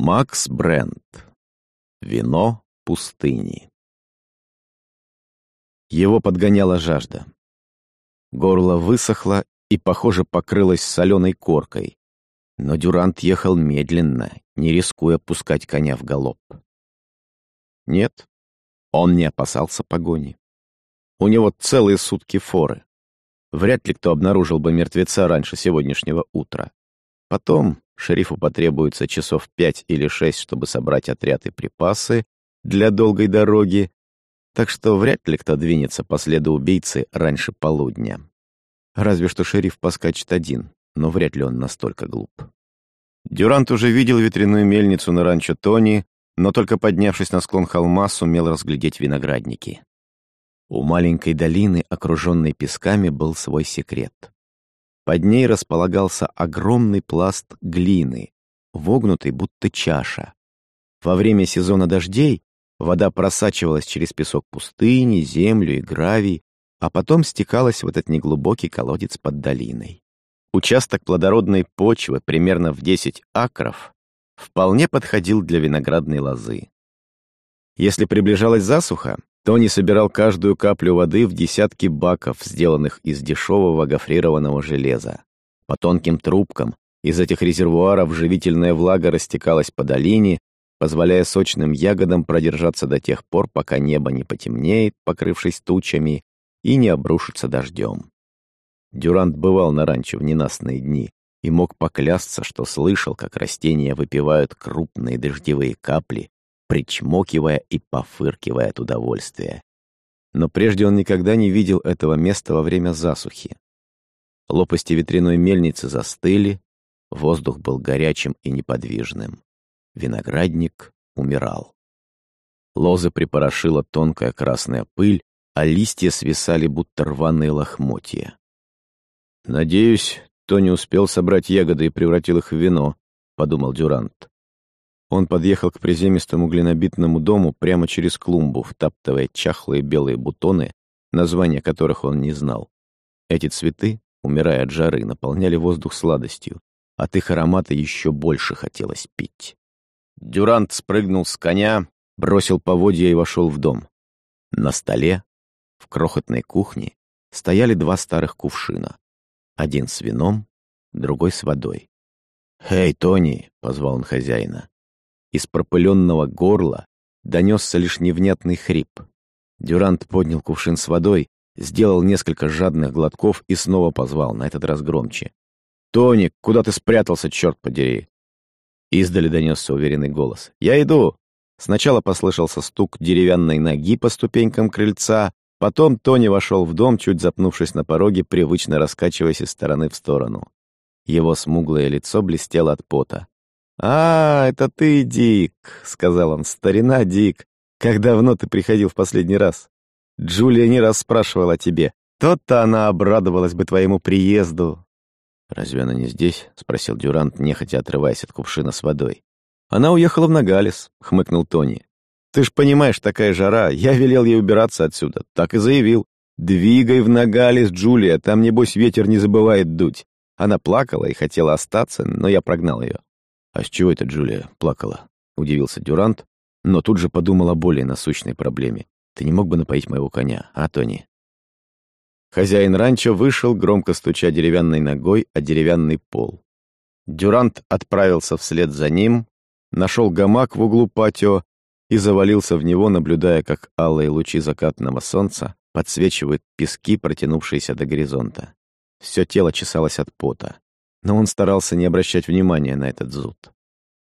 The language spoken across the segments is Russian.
Макс Брент. Вино пустыни. Его подгоняла жажда. Горло высохло и, похоже, покрылось соленой коркой. Но Дюрант ехал медленно, не рискуя пускать коня в галоп. Нет, он не опасался погони. У него целые сутки форы. Вряд ли кто обнаружил бы мертвеца раньше сегодняшнего утра. Потом шерифу потребуется часов пять или шесть, чтобы собрать отряд и припасы для долгой дороги, так что вряд ли кто двинется по следу убийцы раньше полудня. Разве что шериф поскачет один, но вряд ли он настолько глуп. Дюрант уже видел ветряную мельницу на ранчо Тони, но только поднявшись на склон холма, сумел разглядеть виноградники. У маленькой долины, окруженной песками, был свой секрет. Под ней располагался огромный пласт глины, вогнутый будто чаша. Во время сезона дождей вода просачивалась через песок пустыни, землю и гравий, а потом стекалась в этот неглубокий колодец под долиной. Участок плодородной почвы примерно в 10 акров вполне подходил для виноградной лозы. Если приближалась засуха, Тони собирал каждую каплю воды в десятки баков, сделанных из дешевого гофрированного железа. По тонким трубкам из этих резервуаров живительная влага растекалась по долине, позволяя сочным ягодам продержаться до тех пор, пока небо не потемнеет, покрывшись тучами, и не обрушится дождем. Дюрант бывал на ранчо в ненастные дни и мог поклясться, что слышал, как растения выпивают крупные дождевые капли, причмокивая и пофыркивая от удовольствия. Но прежде он никогда не видел этого места во время засухи. Лопасти ветряной мельницы застыли, воздух был горячим и неподвижным. Виноградник умирал. Лозы припорошила тонкая красная пыль, а листья свисали, будто рваные лохмотья. «Надеюсь, Тони успел собрать ягоды и превратил их в вино», — подумал Дюрант. Он подъехал к приземистому глинобитному дому прямо через клумбу, втаптывая чахлые белые бутоны, названия которых он не знал. Эти цветы, умирая от жары, наполняли воздух сладостью. От их аромата еще больше хотелось пить. Дюрант спрыгнул с коня, бросил поводья и вошел в дом. На столе, в крохотной кухне, стояли два старых кувшина. Один с вином, другой с водой. «Эй, Тони!» — позвал он хозяина. Из пропыленного горла донесся лишь невнятный хрип. Дюрант поднял кувшин с водой, сделал несколько жадных глотков и снова позвал, на этот раз громче. «Тоник, куда ты спрятался, черт подери?» Издали донесся уверенный голос. «Я иду!» Сначала послышался стук деревянной ноги по ступенькам крыльца, потом Тони вошел в дом, чуть запнувшись на пороге, привычно раскачиваясь из стороны в сторону. Его смуглое лицо блестело от пота. «А, это ты, Дик», — сказал он, — «старина Дик. Как давно ты приходил в последний раз? Джулия не раз спрашивала о тебе. Тот-то она обрадовалась бы твоему приезду». «Разве она не здесь?» — спросил Дюрант, нехотя отрываясь от кувшина с водой. «Она уехала в Нагалис», — хмыкнул Тони. «Ты ж понимаешь, такая жара. Я велел ей убираться отсюда. Так и заявил. Двигай в Нагалис, Джулия, там, небось, ветер не забывает дуть». Она плакала и хотела остаться, но я прогнал ее. «А с чего это Джулия плакала?» — удивился Дюрант, но тут же подумал о более насущной проблеме. «Ты не мог бы напоить моего коня, а, Тони?» Хозяин ранчо вышел, громко стуча деревянной ногой о деревянный пол. Дюрант отправился вслед за ним, нашел гамак в углу патио и завалился в него, наблюдая, как алые лучи закатного солнца подсвечивают пески, протянувшиеся до горизонта. Все тело чесалось от пота но он старался не обращать внимания на этот зуд.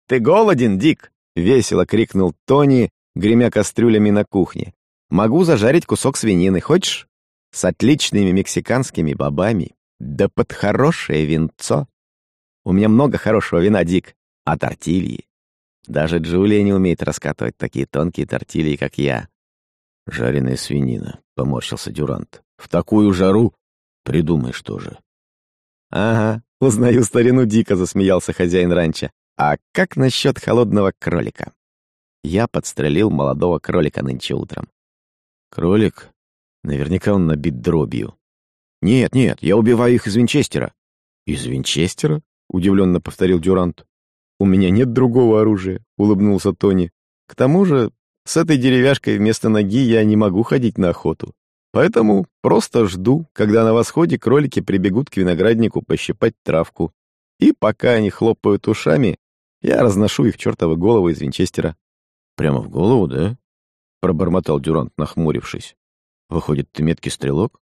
«Ты голоден, Дик?» — весело крикнул Тони, гремя кастрюлями на кухне. «Могу зажарить кусок свинины, хочешь? С отличными мексиканскими бобами, да под хорошее винцо. У меня много хорошего вина, Дик, а тортильи. Даже Джулия не умеет раскатывать такие тонкие тортильи, как я». «Жареная свинина», — поморщился Дюрант. «В такую жару придумаешь тоже». «Ага, «Узнаю старину дико», — засмеялся хозяин ранчо. «А как насчет холодного кролика?» Я подстрелил молодого кролика нынче утром. «Кролик? Наверняка он набит дробью». «Нет, нет, я убиваю их из Винчестера». «Из Винчестера?» — удивленно повторил Дюрант. «У меня нет другого оружия», — улыбнулся Тони. «К тому же, с этой деревяшкой вместо ноги я не могу ходить на охоту. Поэтому просто жду, когда на восходе кролики прибегут к винограднику пощипать травку. И пока они хлопают ушами, я разношу их чертовы головы из винчестера». «Прямо в голову, да?» — пробормотал Дюрант, нахмурившись. «Выходит, ты меткий стрелок?»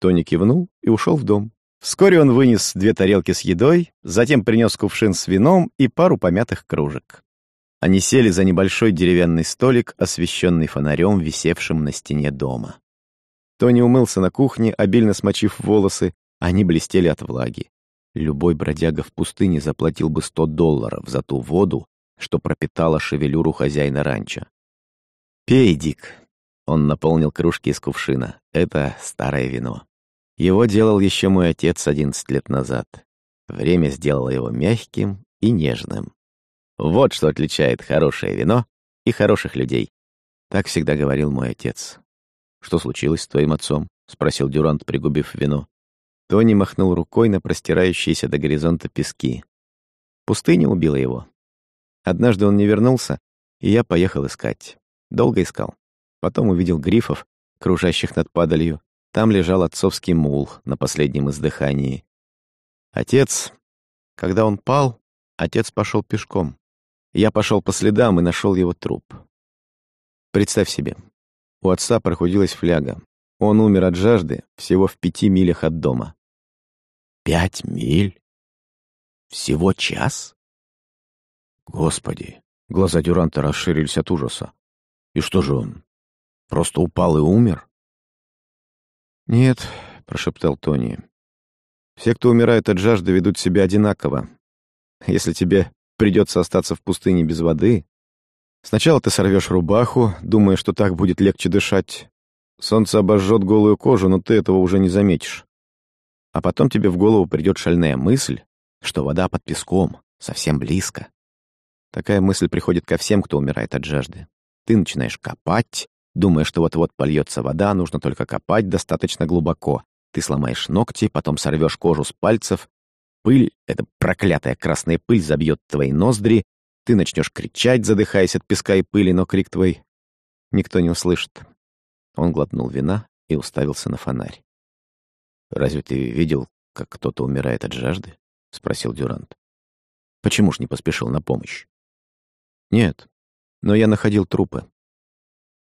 Тони кивнул и ушел в дом. Вскоре он вынес две тарелки с едой, затем принес кувшин с вином и пару помятых кружек. Они сели за небольшой деревянный столик, освещенный фонарем, висевшим на стене дома. Тони умылся на кухне, обильно смочив волосы, они блестели от влаги. Любой бродяга в пустыне заплатил бы сто долларов за ту воду, что пропитала шевелюру хозяина ранчо. «Пей, Дик!» Он наполнил кружки из кувшина. «Это старое вино. Его делал еще мой отец одиннадцать лет назад. Время сделало его мягким и нежным. Вот что отличает хорошее вино и хороших людей. Так всегда говорил мой отец. «Что случилось с твоим отцом?» — спросил Дюрант, пригубив вино. Тони махнул рукой на простирающиеся до горизонта пески. Пустыня убила его. Однажды он не вернулся, и я поехал искать. Долго искал. Потом увидел грифов, кружащих над падалью, там лежал отцовский мул на последнем издыхании. Отец... Когда он пал, отец пошел пешком. Я пошел по следам и нашел его труп. Представь себе, у отца проходилась фляга. Он умер от жажды всего в пяти милях от дома. Пять миль? Всего час? Господи, глаза Дюранта расширились от ужаса. И что же он, просто упал и умер? «Нет», — прошептал Тони. «Все, кто умирают от жажды, ведут себя одинаково. Если тебе придется остаться в пустыне без воды, сначала ты сорвешь рубаху, думая, что так будет легче дышать. Солнце обожжет голую кожу, но ты этого уже не заметишь. А потом тебе в голову придет шальная мысль, что вода под песком, совсем близко. Такая мысль приходит ко всем, кто умирает от жажды. Ты начинаешь копать, Думая, что вот-вот польется вода, нужно только копать достаточно глубоко. Ты сломаешь ногти, потом сорвешь кожу с пальцев. Пыль, эта проклятая красная пыль, забьет твои ноздри. Ты начнешь кричать, задыхаясь от песка и пыли, но крик твой никто не услышит. Он глотнул вина и уставился на фонарь. «Разве ты видел, как кто-то умирает от жажды?» — спросил Дюрант. «Почему ж не поспешил на помощь?» «Нет, но я находил трупы.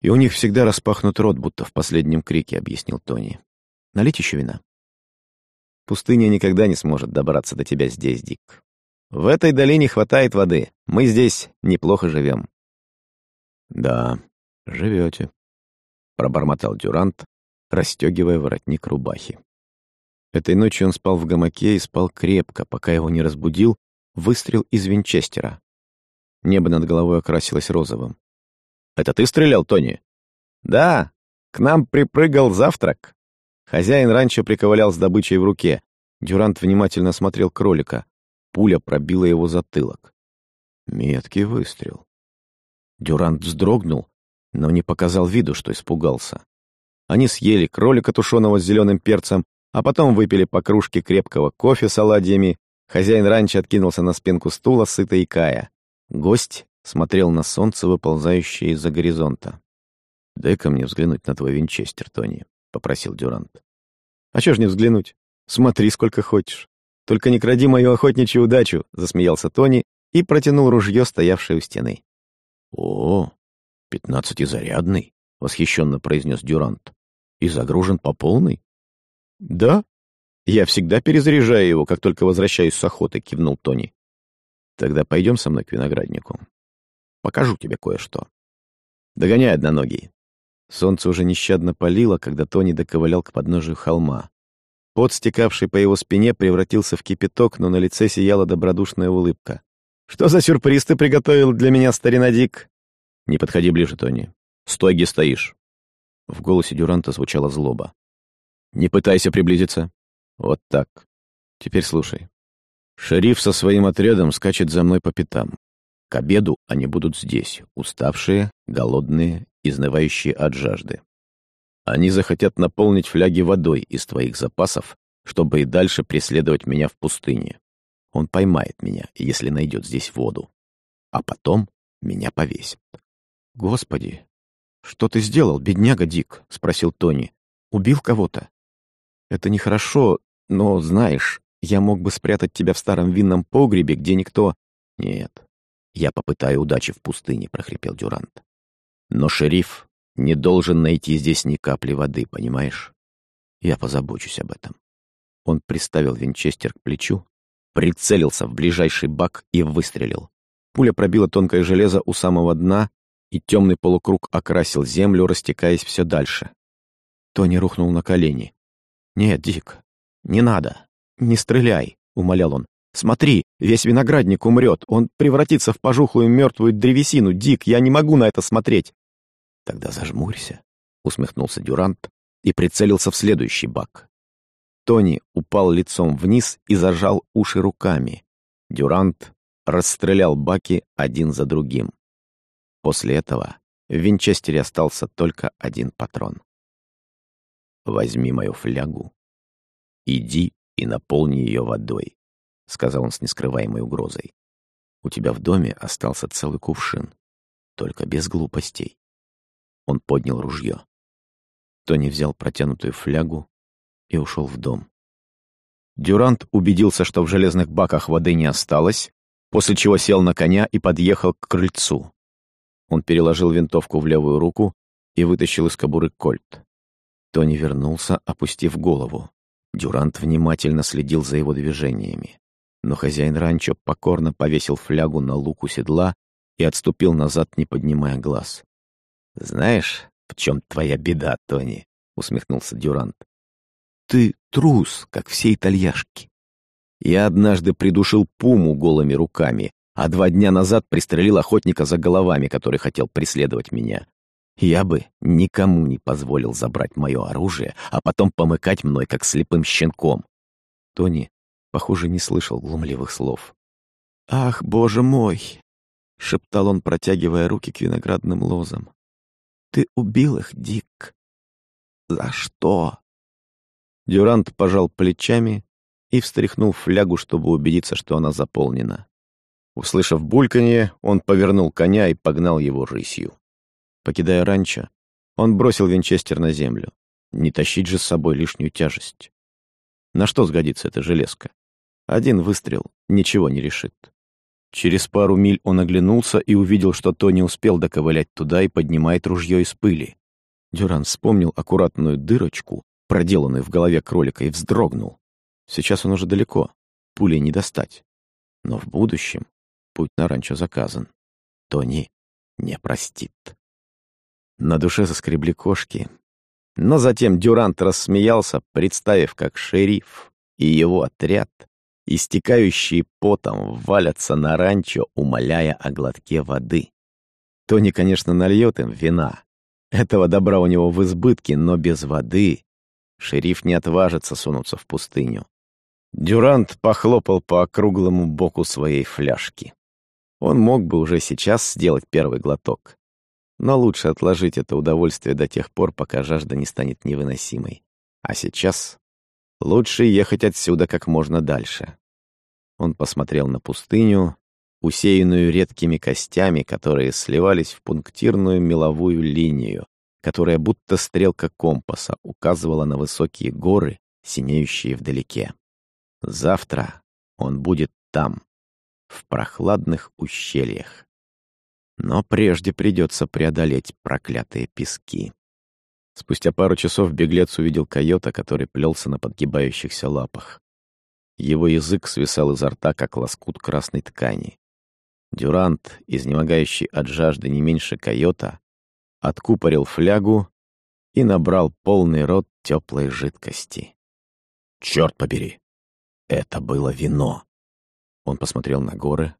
И у них всегда распахнут рот, будто в последнем крике, объяснил Тони. Налить еще вина. Пустыня никогда не сможет добраться до тебя здесь, Дик. В этой долине хватает воды. Мы здесь неплохо живем. Да, живете, пробормотал Дюрант, расстегивая воротник рубахи. Этой ночью он спал в гамаке и спал крепко, пока его не разбудил выстрел из винчестера. Небо над головой окрасилось розовым. «Это ты стрелял, Тони?» «Да, к нам припрыгал завтрак». Хозяин раньше приковылял с добычей в руке. Дюрант внимательно смотрел кролика. Пуля пробила его затылок. Меткий выстрел. Дюрант вздрогнул, но не показал виду, что испугался. Они съели кролика, тушеного с зеленым перцем, а потом выпили по кружке крепкого кофе с оладьями. Хозяин раньше откинулся на спинку стула, сытый кая. Гость смотрел на солнце, выползающее из-за горизонта. «Дай-ка мне взглянуть на твой винчестер, Тони», — попросил Дюрант. «А чё ж не взглянуть? Смотри, сколько хочешь. Только не кради мою охотничью удачу», — засмеялся Тони и протянул ружье, стоявшее у стены. «О, пятнадцатизарядный», — восхищенно произнес Дюрант. «И загружен по полной?» «Да. Я всегда перезаряжаю его, как только возвращаюсь с охоты», — кивнул Тони. «Тогда пойдем со мной к винограднику. Покажу тебе кое-что. Догоняй одноногий. Солнце уже нещадно палило, когда Тони доковылял к подножию холма. Пот, стекавший по его спине, превратился в кипяток, но на лице сияла добродушная улыбка. «Что за сюрприз ты приготовил для меня, старина Дик?» «Не подходи ближе, Тони. Стой, где стоишь». В голосе Дюранта звучала злоба. «Не пытайся приблизиться. Вот так. Теперь слушай. Шериф со своим отрядом скачет за мной по пятам. К обеду они будут здесь, уставшие, голодные, изнывающие от жажды. Они захотят наполнить фляги водой из твоих запасов, чтобы и дальше преследовать меня в пустыне. Он поймает меня, если найдет здесь воду. А потом меня повесит. «Господи, что ты сделал, бедняга Дик?» — спросил Тони. «Убил кого-то?» «Это нехорошо, но, знаешь, я мог бы спрятать тебя в старом винном погребе, где никто...» «Нет, я попытаю удачи в пустыне», — прохрипел Дюрант. «Но шериф не должен найти здесь ни капли воды, понимаешь? Я позабочусь об этом». Он приставил винчестер к плечу, прицелился в ближайший бак и выстрелил. Пуля пробила тонкое железо у самого дна, и темный полукруг окрасил землю, растекаясь все дальше. Тони рухнул на колени. «Нет, Дик, не надо. Не стреляй», — умолял он. «Смотри, весь виноградник умрет. Он превратится в пожухлую мертвую древесину. Дик, я не могу на это смотреть». «Тогда зажмурься», — усмехнулся Дюрант и прицелился в следующий бак. Тони упал лицом вниз и зажал уши руками. Дюрант расстрелял баки один за другим. После этого в винчестере остался только один патрон. «Возьми мою флягу, иди и наполни ее водой», — сказал он с нескрываемой угрозой. «У тебя в доме остался целый кувшин, только без глупостей». Он поднял ружье. Тони взял протянутую флягу и ушел в дом. Дюрант убедился, что в железных баках воды не осталось, после чего сел на коня и подъехал к крыльцу. Он переложил винтовку в левую руку и вытащил из кобуры кольт. Тони вернулся, опустив голову. Дюрант внимательно следил за его движениями. Но хозяин ранчо покорно повесил флягу на луку седла и отступил назад, не поднимая глаз. «Знаешь, в чем твоя беда, Тони?» — усмехнулся Дюрант. «Ты трус, как все итальяшки. Я однажды придушил пуму голыми руками, а два дня назад пристрелил охотника за головами, который хотел преследовать меня. Я бы никому не позволил забрать мое оружие, а потом помыкать мной, как слепым щенком. Тони, похоже, не слышал глумливых слов. «Ах, боже мой!» — шептал он, протягивая руки к виноградным лозам. «Ты убил их, Дик. За что?» Дюрант пожал плечами и встряхнул флягу, чтобы убедиться, что она заполнена. Услышав бульканье, он повернул коня и погнал его рысью. Покидая ранчо, он бросил винчестер на землю. Не тащить же с собой лишнюю тяжесть. На что сгодится эта железка? Один выстрел ничего не решит. Через пару миль он оглянулся и увидел, что Тони успел доковылять туда и поднимает ружье из пыли. Дюран вспомнил аккуратную дырочку, проделанную в голове кролика, и вздрогнул. Сейчас он уже далеко, пулей не достать. Но в будущем Путь на ранчо заказан. Тони не простит. На душе заскребли кошки. Но затем Дюрант рассмеялся, представив, как шериф и его отряд, истекающие потом, валятся на ранчо, умоляя о глотке воды. Тони, конечно, нальет им вина. Этого добра у него в избытке, но без воды шериф не отважится сунуться в пустыню. Дюрант похлопал по округлому боку своей фляжки. Он мог бы уже сейчас сделать первый глоток. Но лучше отложить это удовольствие до тех пор, пока жажда не станет невыносимой. А сейчас лучше ехать отсюда как можно дальше. Он посмотрел на пустыню, усеянную редкими костями, которые сливались в пунктирную меловую линию, которая будто стрелка компаса указывала на высокие горы, синеющие вдалеке. Завтра он будет там, в прохладных ущельях. Но прежде придется преодолеть проклятые пески. Спустя пару часов беглец увидел койота, который плелся на подгибающихся лапах. Его язык свисал изо рта, как лоскут красной ткани. Дюрант, изнемогающий от жажды не меньше койота, откупорил флягу и набрал полный рот теплой жидкости. Черт побери! Это было вино! Он посмотрел на горы,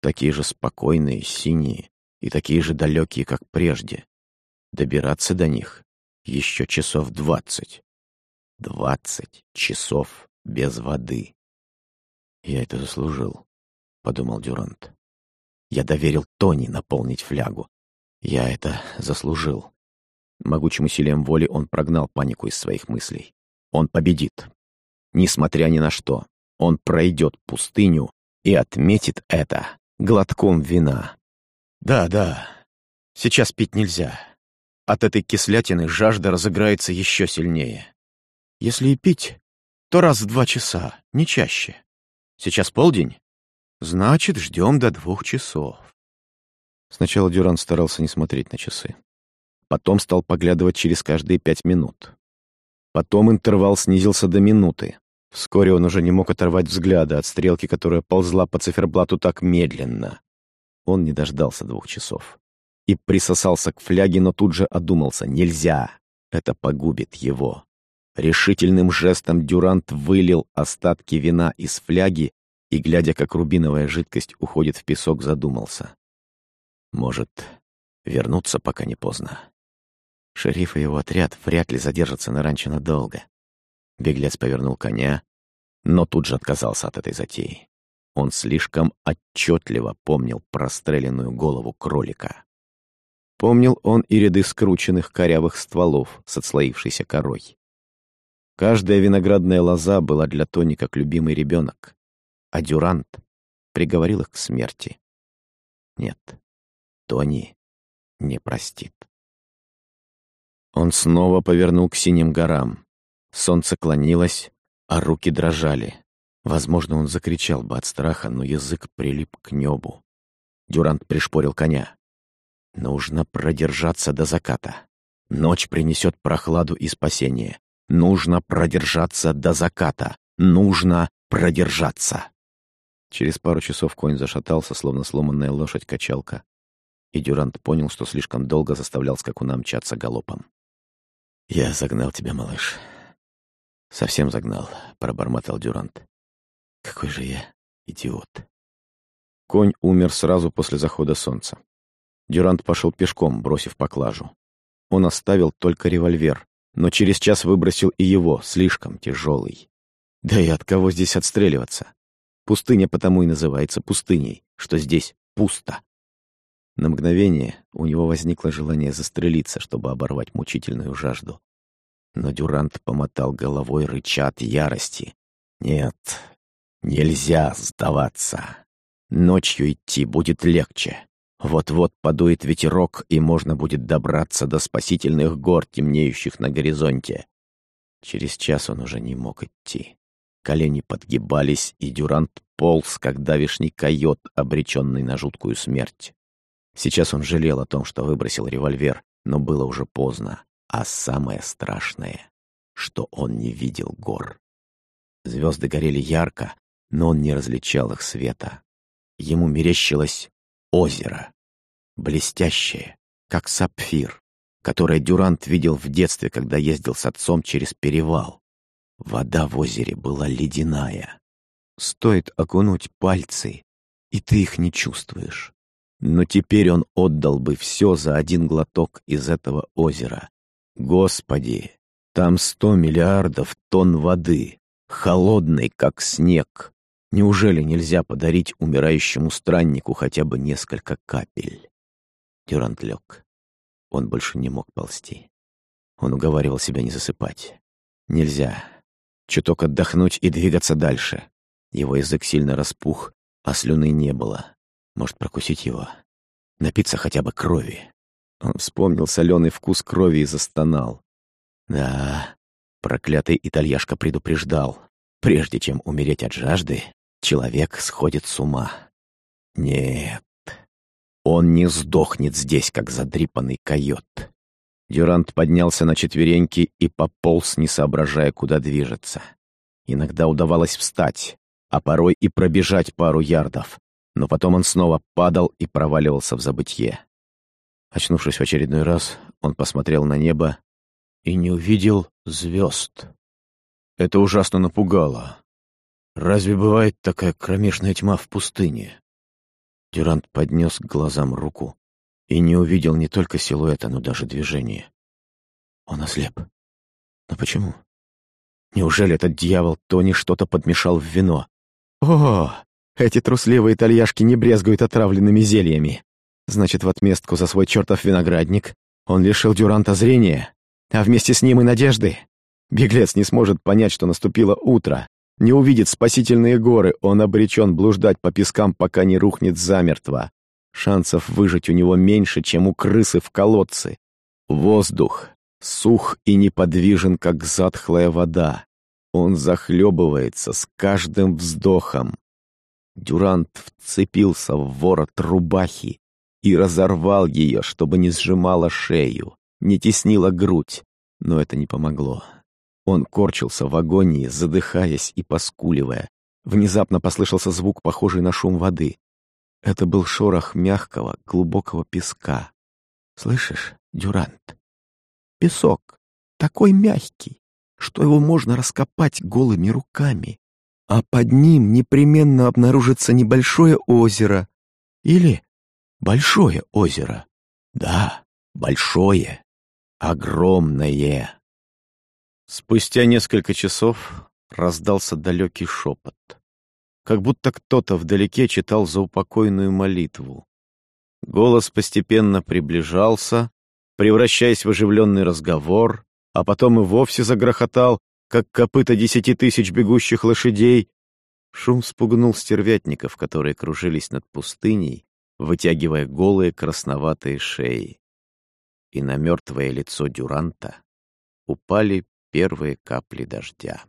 такие же спокойные, синие и такие же далекие, как прежде. Добираться до них еще часов двадцать. Двадцать часов без воды. «Я это заслужил», — подумал Дюрант. «Я доверил Тони наполнить флягу. Я это заслужил». Могучим усилием воли он прогнал панику из своих мыслей. Он победит. Несмотря ни на что. он пройдет пустыню и отметит это глотком вина. Да, да, сейчас пить нельзя. От этой кислятины жажда разыграется еще сильнее. Если и пить, то раз в два часа, не чаще. Сейчас полдень? Значит, ждем до двух часов. Сначала Дюран старался не смотреть на часы. Потом стал поглядывать через каждые пять минут. Потом интервал снизился до минуты. Вскоре он уже не мог оторвать взгляда от стрелки, которая ползла по циферблату так медленно. Он не дождался двух часов и присосался к фляге, но тут же одумался. Нельзя! Это погубит его. Решительным жестом Дюрант вылил остатки вина из фляги и, глядя, как рубиновая жидкость уходит в песок, задумался. Может, вернуться, пока не поздно. Шериф и его отряд вряд ли задержатся на ранчо надолго. Беглец повернул коня, но тут же отказался от этой затеи. Он слишком отчетливо помнил простреленную голову кролика. Помнил он и ряды скрученных корявых стволов с отслоившейся корой. Каждая виноградная лоза была для Тони как любимый ребенок, а Дюрант приговорил их к смерти. Нет, Тони не простит. Он снова повернул к синим горам. Солнце клонилось, а руки дрожали. Возможно, он закричал бы от страха, но язык прилип к небу. Дюрант пришпорил коня. Нужно продержаться до заката. Ночь принесет прохладу и спасение. Нужно продержаться до заката. Нужно продержаться. Через пару часов конь зашатался, словно сломанная лошадь-качалка. И Дюрант понял, что слишком долго заставлял скакуна мчаться галопом. «Я загнал тебя, малыш». «Совсем загнал», — пробормотал Дюрант. «Какой же я идиот». Конь умер сразу после захода солнца. Дюрант пошел пешком, бросив поклажу. Он оставил только револьвер, но через час выбросил и его, слишком тяжелый. Да и от кого здесь отстреливаться? Пустыня потому и называется пустыней, что здесь пусто. На мгновение у него возникло желание застрелиться, чтобы оборвать мучительную жажду. Но Дюрант помотал головой, рыча от ярости. «Нет, нельзя сдаваться. Ночью идти будет легче. Вот-вот подует ветерок, и можно будет добраться до спасительных гор, темнеющих на горизонте. Через час он уже не мог идти. Колени подгибались, и Дюрант полз, как давишний койот, обреченный на жуткую смерть. Сейчас он жалел о том, что выбросил револьвер, но было уже поздно. А самое страшное, что он не видел гор. Звезды горели ярко, но он не различал их света. Ему мерещилось озеро, блестящее, как сапфир, которое Дюрант видел в детстве, когда ездил с отцом через перевал. Вода в озере была ледяная. Стоит окунуть пальцы, и ты их не чувствуешь. Но теперь он отдал бы все за один глоток из этого озера. Господи, там сто миллиардов тонн воды, холодной, как снег. Неужели нельзя подарить умирающему страннику хотя бы несколько капель? Дюрант лег. Он больше не мог ползти. Он уговаривал себя не засыпать. Нельзя. Чуток отдохнуть и двигаться дальше. Его язык сильно распух, а слюны не было. Может, прокусить его? Напиться хотя бы крови. Он вспомнил соленый вкус крови и застонал. Да, проклятый итальяшка предупреждал. Прежде чем умереть от жажды, Человек сходит с ума. Нет, он не сдохнет здесь, как задрипанный койот. Дюрант поднялся на четвереньки и пополз, не соображая, куда движется. Иногда удавалось встать, а порой и пробежать пару ярдов, но потом он снова падал и проваливался в забытье. Очнувшись в очередной раз, он посмотрел на небо и не увидел звезд. Это ужасно напугало. Разве бывает такая кромешная тьма в пустыне? Дюрант поднес к глазам руку и не увидел не только силуэта, но даже движения. Он ослеп. Но почему? Неужели этот дьявол Тони что-то подмешал в вино? О, эти трусливые итальяшки не брезгуют отравленными зельями. Значит, в отместку за свой чертов виноградник он лишил Дюранта зрения, а вместе с ним и надежды. Беглец не сможет понять, что наступило утро, не увидит спасительные горы, он обречен блуждать по пескам, пока не рухнет замертво. Шансов выжить у него меньше, чем у крысы в колодце. Воздух сух и неподвижен, как затхлая вода. Он захлебывается с каждым вздохом. Дюрант вцепился в ворот рубахи и разорвал ее, чтобы не сжимала шею, не теснила грудь, но это не помогло. Он корчился в агонии, задыхаясь и поскуливая. Внезапно послышался звук, похожий на шум воды. Это был шорох мягкого, глубокого песка. «Слышишь, Дюрант? Песок такой мягкий, что его можно раскопать голыми руками, а под ним непременно обнаружится небольшое озеро или большое озеро. Да, большое, огромное. Спустя несколько часов раздался далекий шепот, как будто кто-то вдалеке читал заупокойную молитву. Голос постепенно приближался, превращаясь в оживленный разговор, а потом и вовсе загрохотал, как копыта десяти тысяч бегущих лошадей. Шум спугнул стервятников, которые кружились над пустыней, вытягивая голые красноватые шеи. И на мертвое лицо Дюранта упали первые капли дождя.